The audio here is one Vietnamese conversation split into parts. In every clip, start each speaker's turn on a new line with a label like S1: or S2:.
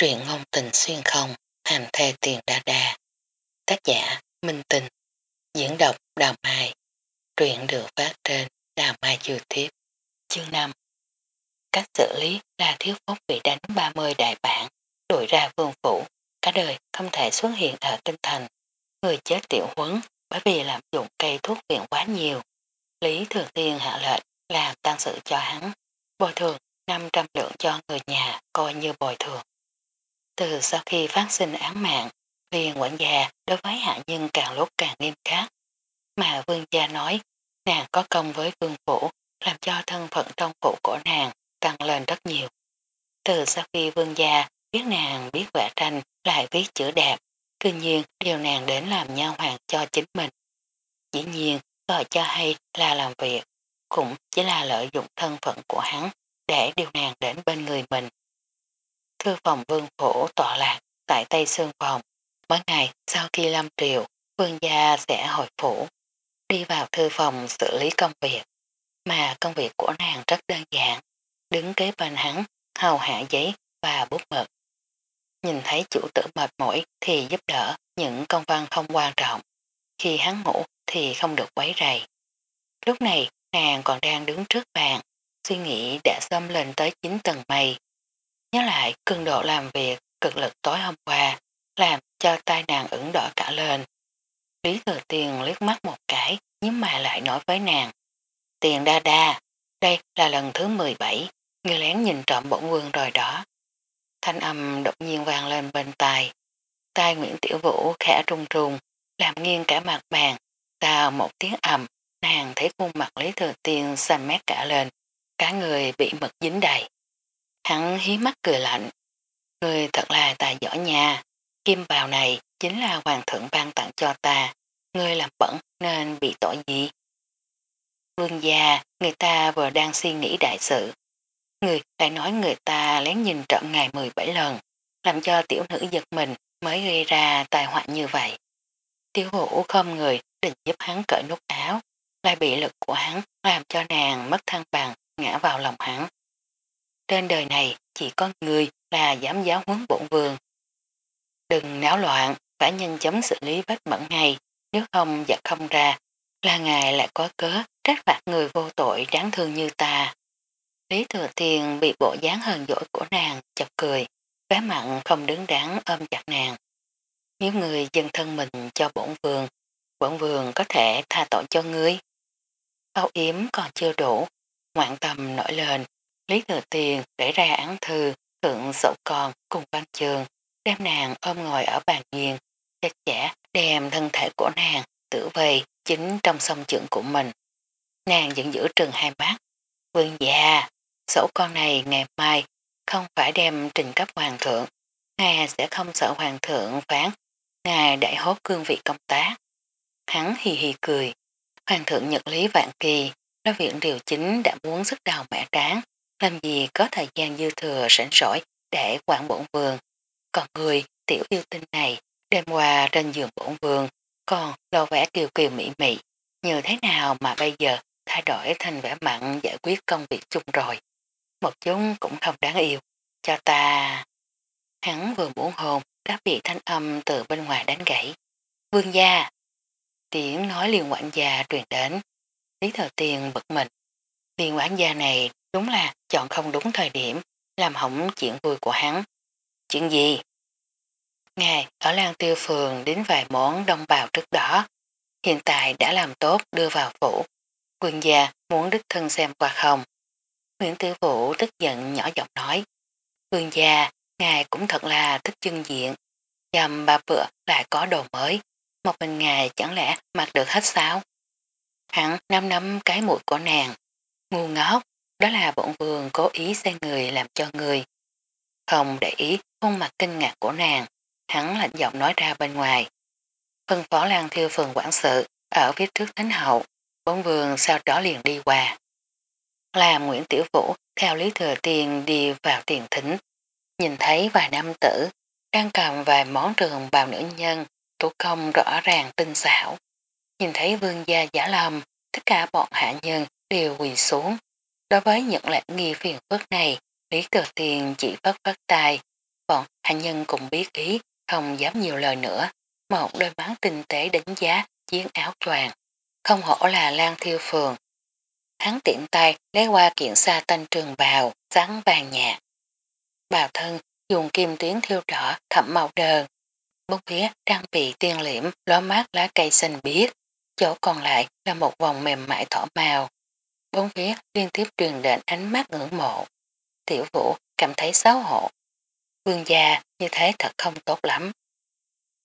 S1: Truyện ngôn tình xuyên không, hành thê tiền đa đa. Tác giả Minh Tình. Diễn đọc Đào Mai. Truyện được phát trên Đào Mai YouTube. Chương 5. Cách xử lý là thiếu phúc bị đánh 30 đại bản, đuổi ra vương phủ, cả đời không thể xuất hiện ở tinh thành. Người chết tiểu huấn bởi vì làm dụng cây thuốc viện quá nhiều. Lý Thường Tiên hạ lệnh làm tăng sự cho hắn, bồi thường 500 lượng cho người nhà coi như bồi thường. Từ sau khi phát sinh án mạng, liền quản gia đối với hạ nhân càng lúc càng nghiêm khắc. Mà vương gia nói, nàng có công với vương phủ, làm cho thân phận trong phủ của nàng tăng lên rất nhiều. Từ sau khi vương gia biết nàng biết vẽ tranh lại viết chữ đẹp, cư nhiên điều nàng đến làm nha hoàng cho chính mình. Dĩ nhiên, gọi cho hay là làm việc, cũng chỉ là lợi dụng thân phận của hắn để điều nàng đến bên người mình. Thư phòng vương phủ tọa lạc tại Tây Sương Phòng. Mỗi ngày sau khi lâm triều, vương gia sẽ hồi phủ, đi vào thư phòng xử lý công việc. Mà công việc của nàng rất đơn giản, đứng kế bên hắn, hầu hạ giấy và bút mực. Nhìn thấy chủ tử mệt mỏi thì giúp đỡ những công văn không quan trọng. Khi hắn ngủ thì không được quấy rầy. Lúc này nàng còn đang đứng trước bàn, suy nghĩ đã xâm lên tới 9 tầng mây. Nhớ lại cường độ làm việc cực lực tối hôm qua, làm cho tai nàng ửng đỏ cả lên. Lý thừa tiền liếc mắt một cái, nhưng mà lại nói với nàng. Tiền đa đa, đây là lần thứ 17, người lén nhìn trộm bổn quân rồi đó. Thanh âm đột nhiên vang lên bên tai. Tai Nguyễn Tiểu Vũ khẽ trung trùng, làm nghiêng cả mặt bàn, sau một tiếng ầm, nàng thấy khuôn mặt Lý Thừa Tiên xanh mét cả lên, cả người bị mực dính đầy. Hắn hí mắt cười lạnh. Người thật là tài giỏi nha. Kim bào này chính là hoàng thượng ban tặng cho ta. Ngươi làm bẩn nên bị tội gì? Vương gia, người ta vừa đang suy nghĩ đại sự. Người lại nói người ta lén nhìn trộm ngày 17 lần, làm cho tiểu nữ giật mình mới gây ra tài họa như vậy. tiểu vũ không người định giúp hắn cởi nút áo, lại bị lực của hắn làm cho nàng mất thăng bằng, ngã vào lòng hắn. Trên đời này chỉ có người là giám giáo huấn bổn vương. Đừng náo loạn, phải nhanh chóng xử lý vết mẫn ngay, nếu không giặt không ra, là ngài lại có cớ trách phạt người vô tội đáng thương như ta. Lý Thừa tiền bị bộ dáng hờn dỗi của nàng chọc cười, vé mặn không đứng đắn ôm chặt nàng. Nếu người dân thân mình cho bổn vườn bổn vườn có thể tha tội cho ngươi. Âu yếm còn chưa đủ, ngoạn tầm nổi lên, Lý Thừa Tiền để ra án thư, thượng dậu con cùng văn trường, đem nàng ôm ngồi ở bàn nghiền, chặt chẽ đem thân thể của nàng tử vây chính trong sông trưởng của mình. Nàng vẫn giữ trừng hai mắt. Vương già, sổ con này ngày mai không phải đem trình cấp hoàng thượng. Ngài sẽ không sợ hoàng thượng phán. Ngài đại hốt cương vị công tác. Hắn hì hì cười. Hoàng thượng nhật lý vạn kỳ, nói viện điều chính đã muốn sức đào mẹ tráng, làm gì có thời gian dư thừa sảnh sỏi để quản bổn vườn. Còn người tiểu yêu tinh này đêm qua trên giường bổn vườn, còn lo vẽ kiều kiều mỹ mị. Như thế nào mà bây giờ thay đổi thành vẻ mặn giải quyết công việc chung rồi. Một chúng cũng không đáng yêu. Cho ta... Hắn vừa muốn hồn đã bị thanh âm từ bên ngoài đánh gãy. Vương gia! Tiếng nói liền quản gia truyền đến. Lý thờ tiền bực mình. Liên quản gia này đúng là chọn không đúng thời điểm, làm hỏng chuyện vui của hắn. Chuyện gì? Ngài ở Lan Tiêu Phường đến vài món đông bào trước đó, hiện tại đã làm tốt đưa vào phủ. Quyền gia muốn đích thân xem qua không. Nguyễn Tư Vũ tức giận nhỏ giọng nói. Quyền gia, ngài cũng thật là thích chân diện. Dầm ba bữa lại có đồ mới. Một mình ngài chẳng lẽ mặc được hết sao? Hắn nắm nắm cái mũi của nàng. Ngu ngốc, đó là bổn vương cố ý xây người làm cho người. Không để ý khuôn mặt kinh ngạc của nàng, hắn lạnh giọng nói ra bên ngoài. Phân phó lan thiêu phường quản sự ở phía trước thánh hậu, bổn vương sau đó liền đi qua. Làm Nguyễn Tiểu Vũ theo Lý Thừa tiền đi vào tiền thính, nhìn thấy vài nam tử đang cầm vài món trường bào nữ nhân, thủ công rõ ràng tinh xảo. Nhìn thấy vương gia giả lầm tất cả bọn hạ nhân đều quỳ xuống, Đối với những lễ nghi phiền phức này, Lý Thừa Tiên chỉ vất vất tay, bọn hành nhân cũng biết ý, không dám nhiều lời nữa. Một đôi mắt tinh tế đánh giá chiến áo choàng, không hổ là lan thiêu phường. Hắn tiện tay lấy qua kiện xa tanh trường bào, sáng vàng nhạt. Bào thân dùng kim tuyến thiêu đỏ thẩm màu đờn. Bốn phía trang bị tiên liễm ló mát lá cây xanh biếc, chỗ còn lại là một vòng mềm mại thỏ màu. Bốn phía liên tiếp truyền đến ánh mắt ngưỡng mộ. Tiểu vũ cảm thấy xấu hổ. Vương gia như thế thật không tốt lắm.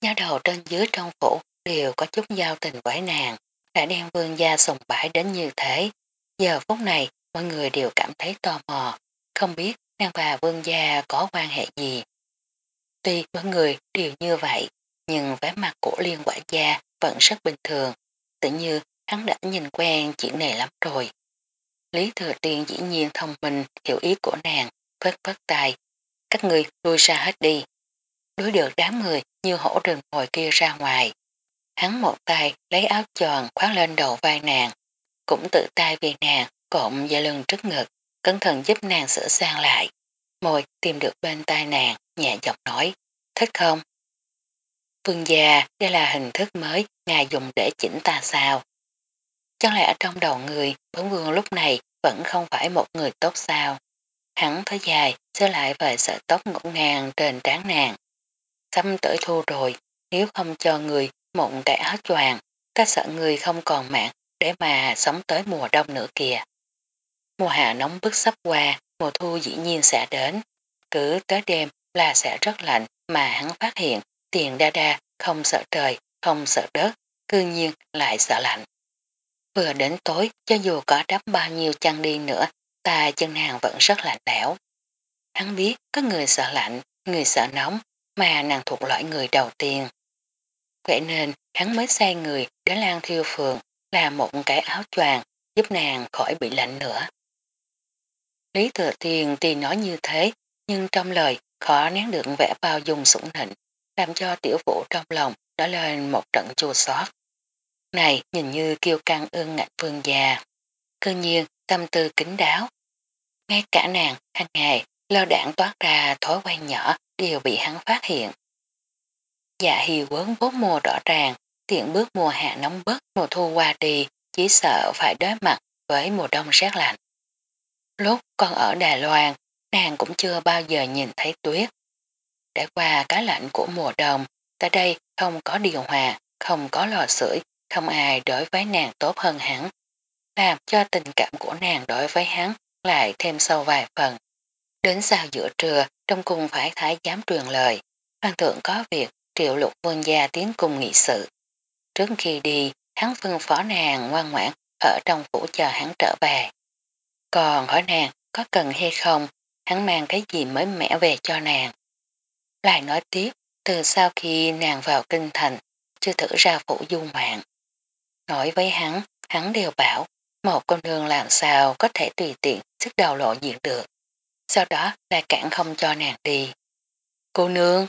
S1: Nhá đầu trên dưới trong phủ đều có chút giao tình với nàng, đã đem vương gia sùng bãi đến như thế. Giờ phút này mọi người đều cảm thấy tò mò, không biết nàng và vương gia có quan hệ gì. Tuy mọi người đều như vậy, nhưng vẻ mặt của liên quả gia vẫn rất bình thường, tự như hắn đã nhìn quen chuyện này lắm rồi. Lý Thừa Tiên dĩ nhiên thông minh hiểu ý của nàng, phất phất tài Các người lui ra hết đi. Đối được đám người như hổ rừng ngồi kia ra ngoài. Hắn một tay lấy áo tròn khoác lên đầu vai nàng, cũng tự tay vì nàng cộm da lưng trước ngực, cẩn thận giúp nàng sửa sang lại. Môi tìm được bên tai nàng, nhẹ giọng nói, thích không? Phương gia, đây là hình thức mới ngài dùng để chỉnh ta sao? Chẳng lẽ trong đầu người, bấn vương lúc này vẫn không phải một người tốt sao? Hắn thở dài, sơ lại về sợi tóc ngỗ ngàn trên trán nàng. Xăm tới thu rồi, nếu không cho người một cái áo choàng, ta sợ người không còn mạng để mà sống tới mùa đông nữa kìa. Mùa hạ nóng bức sắp qua, mùa thu dĩ nhiên sẽ đến. Cứ tới đêm là sẽ rất lạnh mà hắn phát hiện tiền đa đa không sợ trời, không sợ đất, cư nhiên lại sợ lạnh. Vừa đến tối, cho dù có đắp bao nhiêu chăn đi nữa, ta chân nàng vẫn rất lạnh lẽo. Hắn biết có người sợ lạnh, người sợ nóng, mà nàng thuộc loại người đầu tiên. Vậy nên hắn mới sai người đến Lan Thiêu Phường là một cái áo choàng giúp nàng khỏi bị lạnh nữa. Lý Thừa Thiên tuy nói như thế, nhưng trong lời khó nén được vẻ bao dung sủng nịnh, làm cho tiểu vũ trong lòng đã lên một trận chua xót. Này nhìn như kiêu căng ương ngạnh vương già. Cơ nhiên tâm tư kính đáo. Ngay cả nàng hàng ngày lo đảng toát ra thói quen nhỏ đều bị hắn phát hiện. Dạ hì quấn bốn mùa rõ ràng, tiện bước mùa hạ nóng bức mùa thu qua đi, chỉ sợ phải đối mặt với mùa đông rét lạnh. Lúc con ở Đài Loan, nàng cũng chưa bao giờ nhìn thấy tuyết. Đã qua cái lạnh của mùa đông, tại đây không có điều hòa, không có lò sưởi, không ai đối với nàng tốt hơn hắn. Làm cho tình cảm của nàng đối với hắn lại thêm sâu vài phần. Đến sau giữa trưa, trong cung phải thái giám truyền lời. Hoàng thượng có việc triệu lục vương gia tiến cung nghị sự. Trước khi đi, hắn phân phó nàng ngoan ngoãn ở trong phủ chờ hắn trở về. Còn hỏi nàng có cần hay không, hắn mang cái gì mới mẻ về cho nàng. Lại nói tiếp, từ sau khi nàng vào kinh thành, chưa thử ra phủ du mạng. Nói với hắn, hắn đều bảo, một con đường làm sao có thể tùy tiện sức đầu lộ diện được. Sau đó lại cản không cho nàng đi. Cô nương,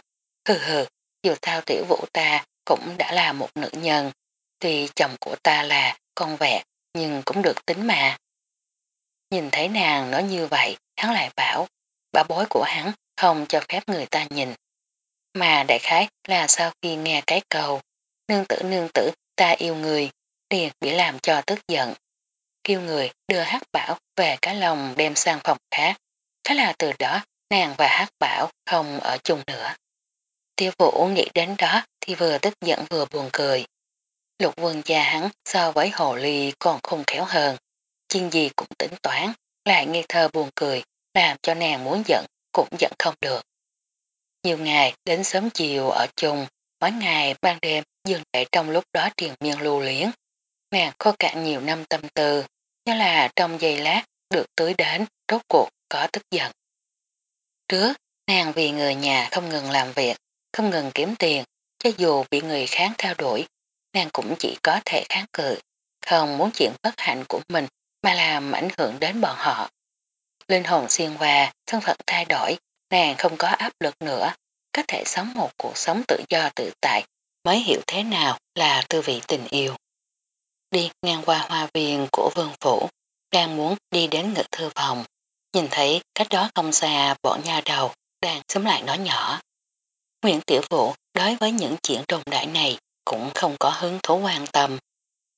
S1: hừ hừ, dù thao tiểu vũ ta cũng đã là một nữ nhân, tuy chồng của ta là con vẹt nhưng cũng được tính mà. Nhìn thấy nàng nói như vậy, hắn lại bảo, bà bối của hắn không cho phép người ta nhìn. Mà đại khái là sau khi nghe cái cầu, nương tử nương tử ta yêu người, liền bị làm cho tức giận. Kêu người đưa hát bảo về cái lòng đem sang phòng khác. Thế là từ đó nàng và hát bảo không ở chung nữa. Tiêu vũ nghĩ đến đó thì vừa tức giận vừa buồn cười. Lục quân gia hắn so với hồ ly còn không khéo hơn. Chuyện gì cũng tính toán, lại nghe thơ buồn cười, làm cho nàng muốn giận cũng giận không được. Nhiều ngày đến sớm chiều ở chung, mỗi ngày ban đêm dừng lại trong lúc đó triền miên lưu liếng. Nàng khô cạn nhiều năm tâm tư, như là trong giây lát được tưới đến, rốt cuộc có tức giận. Trước, nàng vì người nhà không ngừng làm việc, không ngừng kiếm tiền, cho dù bị người kháng theo đuổi, nàng cũng chỉ có thể kháng cự, không muốn chuyện bất hạnh của mình mà làm ảnh hưởng đến bọn họ. Linh hồn xuyên qua, thân phận thay đổi, nàng không có áp lực nữa, có thể sống một cuộc sống tự do tự tại mới hiểu thế nào là tư vị tình yêu. Đi ngang qua hoa viên của vương phủ, đang muốn đi đến ngự thư phòng, nhìn thấy cách đó không xa bọn nha đầu đang sớm lại nói nhỏ. Nguyễn Tiểu Vũ đối với những chuyện đồn đại này cũng không có hứng thú quan tâm.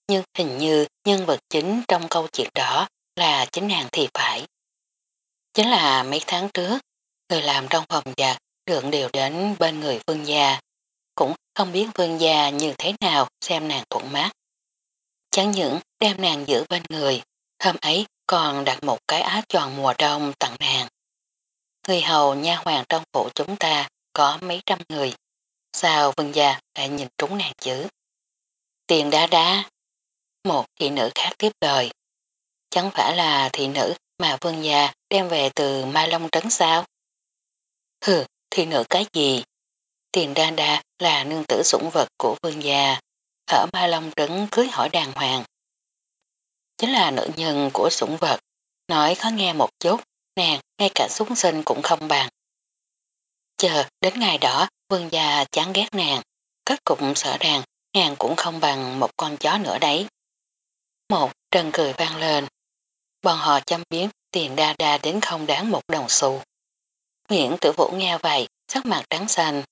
S1: Nhưng hình như nhân vật chính trong câu chuyện đó là chính nàng thì phải. Chính là mấy tháng trước, người làm trong phòng giặc đường đều đến bên người vương gia. Cũng không biết vương gia như thế nào xem nàng thuận mát. Chẳng những đem nàng giữ bên người, hôm ấy còn đặt một cái áo tròn mùa đông tặng nàng. Người hầu nha hoàng trong phủ chúng ta có mấy trăm người. Sao vương gia lại nhìn trúng nàng chứ? Tiền đá đá. Một thị nữ khác tiếp lời. Chẳng phải là thị nữ mà vương gia đem về từ Mai Long Trấn sao? Hừ, thị nữ cái gì? Tiền đa đa là nương tử sủng vật của vương gia. Ở ma Long Trấn cưới hỏi đàng hoàng. Chính là nữ nhân của sủng vật. Nói khó nghe một chút, nàng ngay cả súng sinh cũng không bằng. Chờ đến ngày đó vương gia chán ghét nàng, kết cục sợ rằng nàng cũng không bằng một con chó nữa đấy. Một trần cười vang lên. Bọn họ chăm biến tiền đa đa đến không đáng một đồng xu. Nguyễn tử vũ nghe vậy, sắc mặt trắng xanh.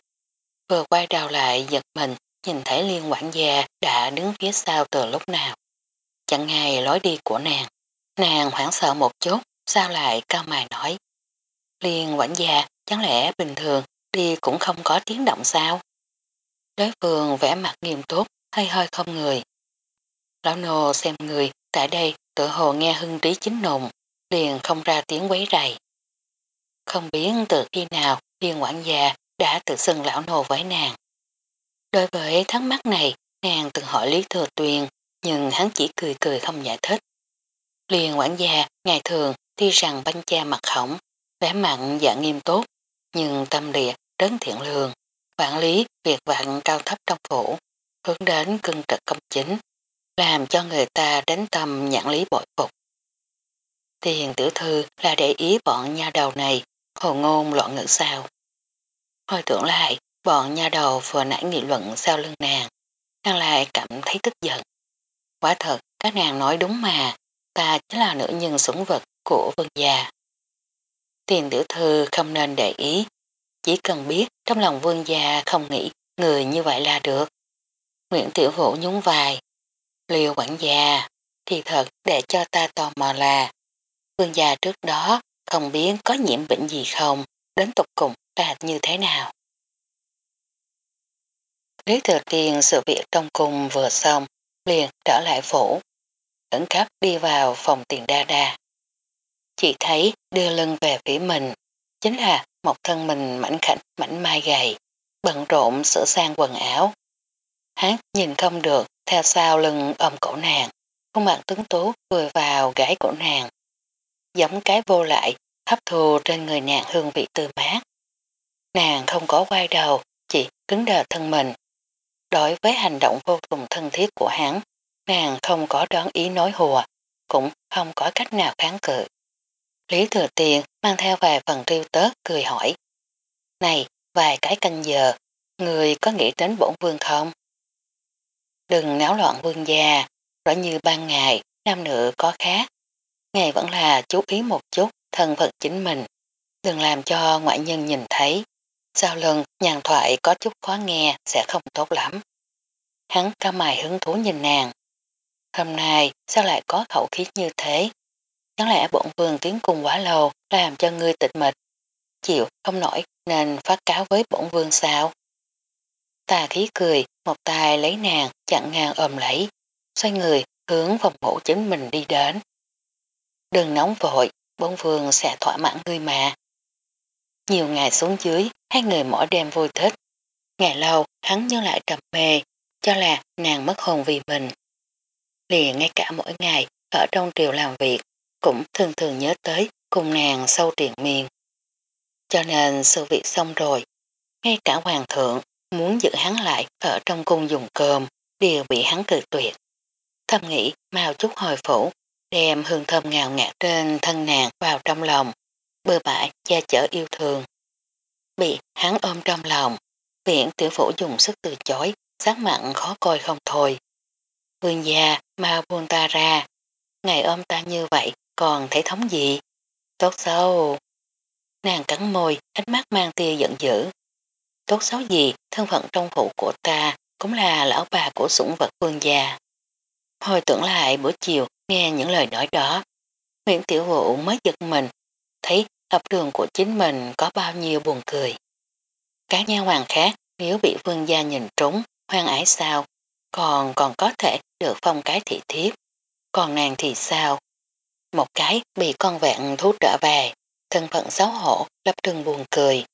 S1: Vừa quay đầu lại giật mình, nhìn thấy liên quản gia đã đứng phía sau từ lúc nào. Chẳng ngay lối đi của nàng. Nàng hoảng sợ một chút, sao lại cao mài nói. Liên quản gia chẳng lẽ bình thường đi cũng không có tiếng động sao? Đối phương vẽ mặt nghiêm túc, hơi hơi không người. Lão nô xem người tại đây tự hồ nghe hưng trí chính nùng, liền không ra tiếng quấy rầy. Không biết từ khi nào liên quản gia đã tự xưng lão nô với nàng. Đối với thắc mắc này, nàng từng hỏi Lý Thừa Tuyền, nhưng hắn chỉ cười cười không giải thích. liền quản gia ngày thường tuy rằng banh cha mặt khổng, vẻ mặn dạ nghiêm tốt, nhưng tâm địa rất thiện lương, quản lý việc vạn cao thấp trong phủ, hướng đến cưng trực công chính, làm cho người ta đến tâm nhãn lý bội phục. Tiền tiểu thư là để ý bọn nha đầu này, hồ ngôn loạn ngữ sao. Hồi tưởng lại, bọn nha đầu vừa nãy nghị luận sau lưng nàng, nàng lại cảm thấy tức giận. Quả thật, các nàng nói đúng mà, ta chính là nữ nhân sủng vật của vương gia. Tiền tiểu thư không nên để ý, chỉ cần biết trong lòng vương gia không nghĩ người như vậy là được. Nguyễn Tiểu Vũ nhún vai. liều quản gia, thì thật để cho ta tò mò là vương gia trước đó không biết có nhiễm bệnh gì không, đến tục cùng là như thế nào. Lý Thừa Tiên sự việc trong cung vừa xong, liền trở lại phủ, ẩn cấp đi vào phòng tiền đa đa. Chỉ thấy đưa lưng về phía mình, chính là một thân mình mảnh khảnh mảnh mai gầy, bận rộn sửa sang quần áo. Hắn nhìn không được, theo sau lưng ôm cổ nàng, khuôn mặt tướng tú vừa vào gái cổ nàng. Giống cái vô lại, hấp thù trên người nàng hương vị tươi mát. Nàng không có quay đầu, chỉ cứng đờ thân mình. Đối với hành động vô cùng thân thiết của hắn, nàng không có đoán ý nói hùa, cũng không có cách nào kháng cự. Lý Thừa Tiền mang theo vài phần riêu tớt cười hỏi. Này, vài cái canh giờ, người có nghĩ đến bổn vương không? Đừng náo loạn vương gia, rõ như ban ngày, nam nữ có khác. Ngài vẫn là chú ý một chút thân phận chính mình. Đừng làm cho ngoại nhân nhìn thấy. Sau lần nhàn thoại có chút khó nghe sẽ không tốt lắm. Hắn cao mày hứng thú nhìn nàng. Hôm nay sao lại có khẩu khí như thế? Chẳng lẽ bổn vương tiến cùng quá lâu làm cho ngươi tịch mịch? Chịu không nổi nên phát cáo với bổn vương sao? Tà khí cười, một tay lấy nàng chặn ngang ôm lấy, xoay người hướng phòng ngủ chính mình đi đến. Đừng nóng vội, bổn vương sẽ thỏa mãn ngươi mà. Nhiều ngày xuống dưới, hai người mỗi đêm vui thích. Ngày lâu, hắn nhớ lại trầm mê, cho là nàng mất hồn vì mình. Liền ngay cả mỗi ngày, ở trong triều làm việc, cũng thường thường nhớ tới cùng nàng sâu triền miên. Cho nên sự việc xong rồi, ngay cả hoàng thượng muốn giữ hắn lại ở trong cung dùng cơm đều bị hắn cự tuyệt. Thầm nghĩ mau chút hồi phủ, đem hương thơm ngào ngạt trên thân nàng vào trong lòng, bơ bãi che chở yêu thương. Bị hắn ôm trong lòng, viện tiểu phủ dùng sức từ chối, sắc mặn khó coi không thôi. Vương gia, mau buông ta ra, ngày ôm ta như vậy còn thể thống gì? Tốt xấu. nàng cắn môi, ánh mắt mang tia giận dữ. Tốt xấu gì, thân phận trong phủ của ta cũng là lão bà của sủng vật vương gia. Hồi tưởng lại bữa chiều nghe những lời nói đó, Nguyễn Tiểu Vũ mới giật mình, thấy lập trường của chính mình có bao nhiêu buồn cười. Các nha hoàng khác nếu bị vương gia nhìn trúng, hoang ái sao, còn còn có thể được phong cái thị thiếp. Còn nàng thì sao? Một cái bị con vẹn thú trở về, thân phận xấu hổ, lập trường buồn cười.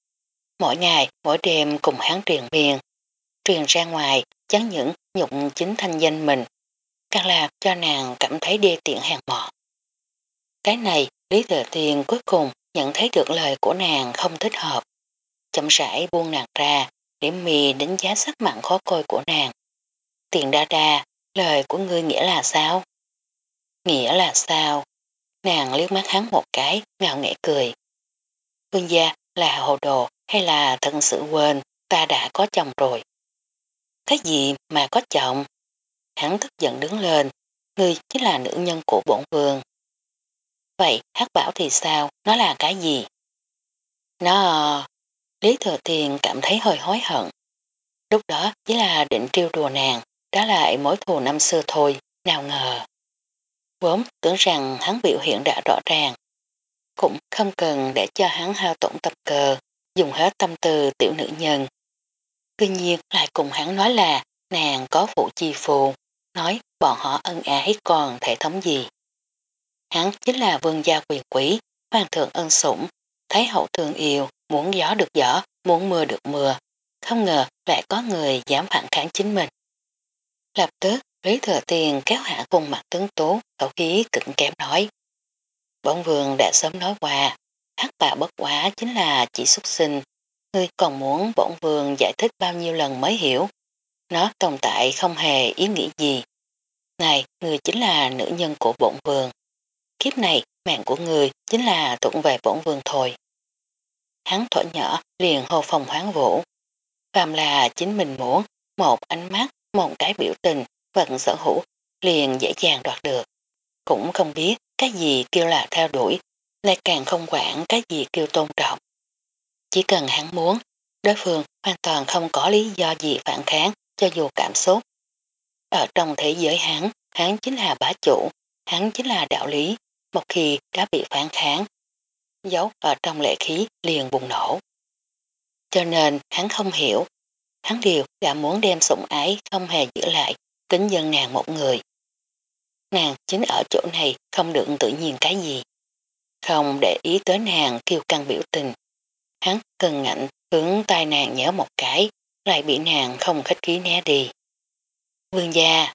S1: Mỗi ngày, mỗi đêm cùng hắn truyền miền, Truyền ra ngoài, chắn những nhục chính thanh danh mình, càng làm cho nàng cảm thấy đê tiện hàng mọ. Cái này, Lý Thừa Thiên cuối cùng nhận thấy được lời của nàng không thích hợp. Chậm rãi buông nàng ra, điểm mì đánh giá sắc mặn khó coi của nàng. Tiền đa đa, lời của ngươi nghĩa là sao? Nghĩa là sao? Nàng liếc mắt hắn một cái, ngạo nghệ cười. Vương gia là hồ đồ hay là thân sự quên ta đã có chồng rồi. Cái gì mà có chồng? Hắn tức giận đứng lên, ngươi chính là nữ nhân của bổn vương. Vậy hắc bảo thì sao? Nó là cái gì? Nó... Lý Thừa Tiền cảm thấy hơi hối hận. Lúc đó chỉ là định trêu đùa nàng, đó lại mối thù năm xưa thôi, nào ngờ. Vốn tưởng rằng hắn biểu hiện đã rõ ràng, cũng không cần để cho hắn hao tổn tập cờ, dùng hết tâm tư tiểu nữ nhân. Tuy nhiên lại cùng hắn nói là nàng có phụ chi phù, nói bọn họ ân ái còn thể thống gì. Hắn chính là vương gia quyền quý, hoàng thượng ân sủng, thấy hậu thương yêu, muốn gió được gió, muốn mưa được mưa. Không ngờ lại có người dám phản kháng chính mình. Lập tức, Lý Thừa Tiền kéo hạ khuôn mặt tướng tố, khẩu khí cực kém nói. Bổn vương đã sớm nói qua, hát bà bất quá chính là chỉ xuất sinh. Ngươi còn muốn bổn vương giải thích bao nhiêu lần mới hiểu. Nó tồn tại không hề ý nghĩa gì. Này, ngươi chính là nữ nhân của bổn vương. Kiếp này, mạng của người chính là tụng về bổn vương thôi. Hắn thổi nhỏ liền hô phòng hoáng vũ. Phạm là chính mình muốn, một ánh mắt, một cái biểu tình, vẫn sở hữu, liền dễ dàng đoạt được. Cũng không biết cái gì kêu là theo đuổi, lại càng không quản cái gì kêu tôn trọng. Chỉ cần hắn muốn, đối phương hoàn toàn không có lý do gì phản kháng cho dù cảm xúc. Ở trong thế giới hắn, hắn chính là bá chủ, hắn chính là đạo lý, một khi đã bị phản kháng. Giấu ở trong lệ khí liền bùng nổ. Cho nên hắn không hiểu, hắn điều đã muốn đem sủng ái không hề giữ lại, kính dân nàng một người. Nàng chính ở chỗ này không được tự nhiên cái gì. Không để ý tới nàng kêu căng biểu tình. Hắn cần ngạnh hướng tai nàng nhớ một cái, lại bị nàng không khách khí né đi. Vương gia,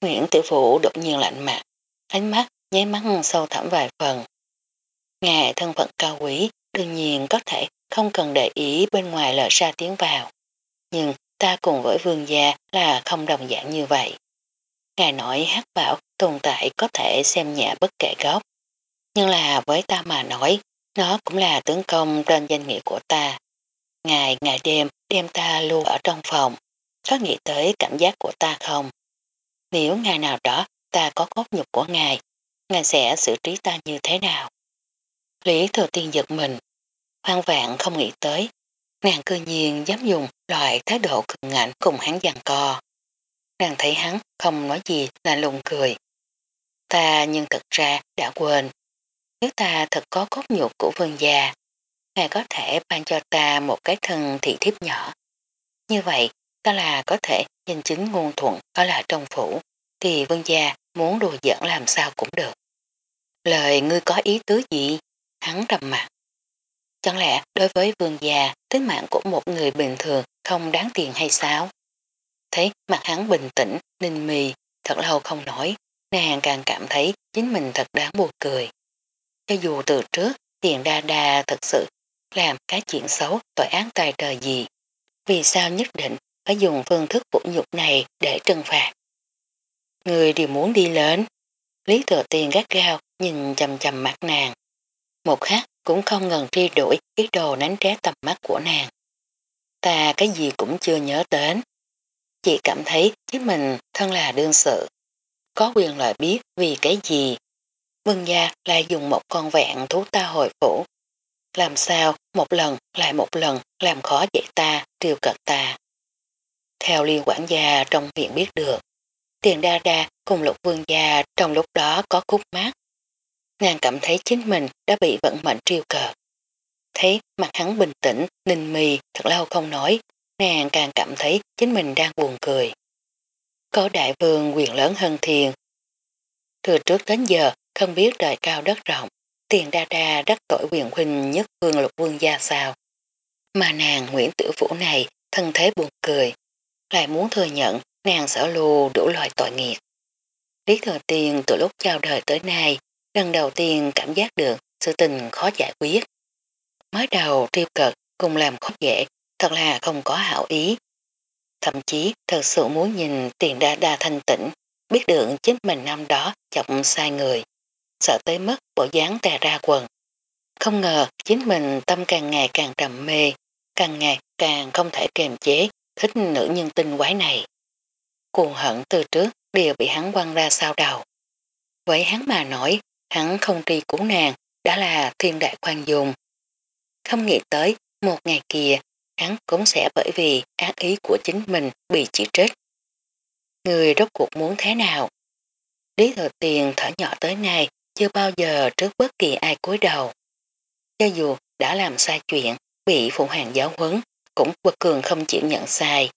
S1: Nguyễn Tử Phụ đột nhiên lạnh mặt, ánh mắt nháy mắt sâu thẳm vài phần. Ngài thân phận cao quý, đương nhiên có thể không cần để ý bên ngoài lợi ra tiếng vào. Nhưng ta cùng với vương gia là không đồng dạng như vậy. Ngài nói hát bảo tồn tại có thể xem nhẹ bất kể gốc. Nhưng là với ta mà nói, nó cũng là tướng công trên danh nghĩa của ta. Ngày ngày đêm đem ta luôn ở trong phòng, có nghĩ tới cảm giác của ta không? Nếu ngày nào đó ta có cốt nhục của ngài, ngài sẽ xử trí ta như thế nào? Lý thừa tiên giật mình, hoang vạn không nghĩ tới, nàng cư nhiên dám dùng loại thái độ cường ngạnh cùng hắn dàn co. Nàng thấy hắn không nói gì là lùng cười. Ta nhưng thật ra đã quên. Nếu ta thật có cốt nhục của vương gia, ngài có thể ban cho ta một cái thân thị thiếp nhỏ. Như vậy, ta là có thể danh chính ngôn thuận có là trong phủ, thì vương gia muốn đùa giỡn làm sao cũng được. Lời ngươi có ý tứ gì? Hắn trầm mặt. Chẳng lẽ đối với vương gia, tính mạng của một người bình thường không đáng tiền hay sao? Thấy mặt hắn bình tĩnh, ninh mì, thật lâu không nổi, nàng càng cảm thấy chính mình thật đáng buồn cười. Cho dù từ trước tiền đa đa thật sự làm cái chuyện xấu tội án tài trời gì, vì sao nhất định phải dùng phương thức vũ nhục này để trừng phạt. Người đều muốn đi lên, Lý Thừa Tiên gắt gao nhìn chầm chầm mắt nàng. Một khắc cũng không ngần tri đuổi ý đồ nánh tré tầm mắt của nàng. Ta cái gì cũng chưa nhớ đến. Chị cảm thấy chính mình thân là đương sự. Có quyền lợi biết vì cái gì. Vân gia lại dùng một con vẹn thú ta hồi phủ. làm sao một lần lại một lần làm khó dễ ta, triều cật ta. Theo liên quản gia trong viện biết được, tiền đa đa cùng lục vương gia trong lúc đó có khúc mát. Nàng cảm thấy chính mình đã bị vận mệnh triêu cờ. Thấy mặt hắn bình tĩnh, ninh mì, thật lâu không nói, nàng càng cảm thấy chính mình đang buồn cười. Có đại vương quyền lớn hơn thiền. Từ trước đến giờ không biết trời cao đất rộng, tiền đa đa đắc tội quyền huynh nhất vương lục vương gia sao. Mà nàng Nguyễn Tử Vũ này thân thế buồn cười, lại muốn thừa nhận nàng sở lưu đủ loại tội nghiệp. Lý thừa tiền từ lúc chào đời tới nay, lần đầu tiên cảm giác được sự tình khó giải quyết. Mới đầu triêu cực cùng làm khó dễ, thật là không có hảo ý. Thậm chí thật sự muốn nhìn tiền đa đa thanh tĩnh, biết được chính mình năm đó chọc sai người. Sợ tới mất bộ dáng tè ra quần. Không ngờ chính mình tâm càng ngày càng trầm mê, càng ngày càng không thể kềm chế thích nữ nhân tinh quái này. Cuồng hận từ trước đều bị hắn quăng ra sau đầu. Với hắn mà nói, hắn không tri cứu nàng, đã là thiên đại khoan dùng. Không nghĩ tới, một ngày kia, hắn cũng sẽ bởi vì ác ý của chính mình bị chỉ trích. Người rốt cuộc muốn thế nào? Lý thừa tiền thở nhỏ tới nay chưa bao giờ trước bất kỳ ai cúi đầu. Cho dù đã làm sai chuyện, bị phụ hoàng giáo huấn, cũng quật cường không chịu nhận sai.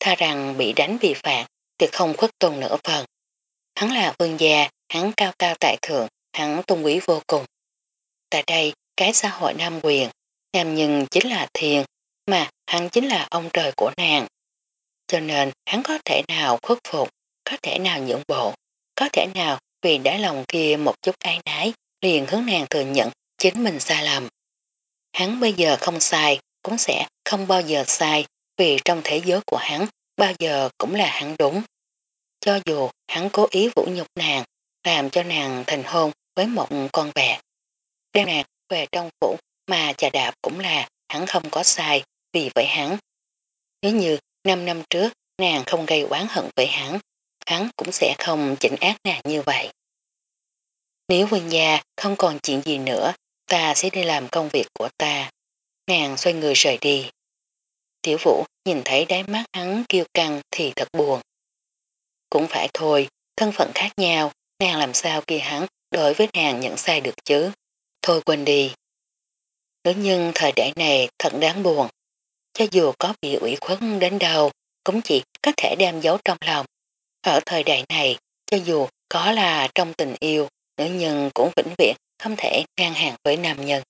S1: Tha rằng bị đánh bị phạt, tuyệt không khuất tôn nửa phần. Hắn là vương gia, hắn cao cao tại thượng, hắn tôn quý vô cùng. Tại đây, cái xã hội nam quyền, nam nhân chính là thiền, mà hắn chính là ông trời của nàng. Cho nên hắn có thể nào khuất phục, có thể nào nhượng bộ, có thể nào vì đã lòng kia một chút ái nái, liền hướng nàng thừa nhận chính mình sai lầm. Hắn bây giờ không sai, cũng sẽ không bao giờ sai, vì trong thế giới của hắn bao giờ cũng là hắn đúng. Cho dù hắn cố ý vũ nhục nàng, làm cho nàng thành hôn với một con bè. Đem nàng về trong phủ mà trà đạp cũng là hắn không có sai vì vậy hắn. Nếu như 5 năm trước nàng không gây oán hận với hắn, hắn cũng sẽ không chỉnh ác nàng như vậy. Nếu vương gia không còn chuyện gì nữa, ta sẽ đi làm công việc của ta. Nàng xoay người rời đi. Tiểu vũ nhìn thấy đáy mắt hắn kêu căng thì thật buồn. Cũng phải thôi, thân phận khác nhau, nàng làm sao kia hắn đối với nàng nhận sai được chứ. Thôi quên đi. Nữ nhân thời đại này thật đáng buồn. Cho dù có bị ủy khuất đến đâu, cũng chỉ có thể đem giấu trong lòng. Ở thời đại này, cho dù có là trong tình yêu, nữ nhân cũng vĩnh viễn không thể ngang hàng với nam nhân.